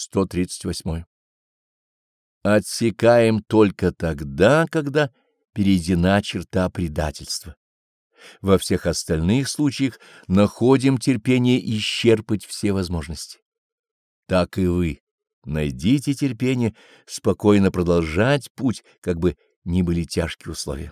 138. Отсекаем только тогда, когда перейдена черта предательства. Во всех остальных случаях находим терпение исчерпать все возможности. Так и вы найдите терпение спокойно продолжать путь, как бы ни были тяжкие условия.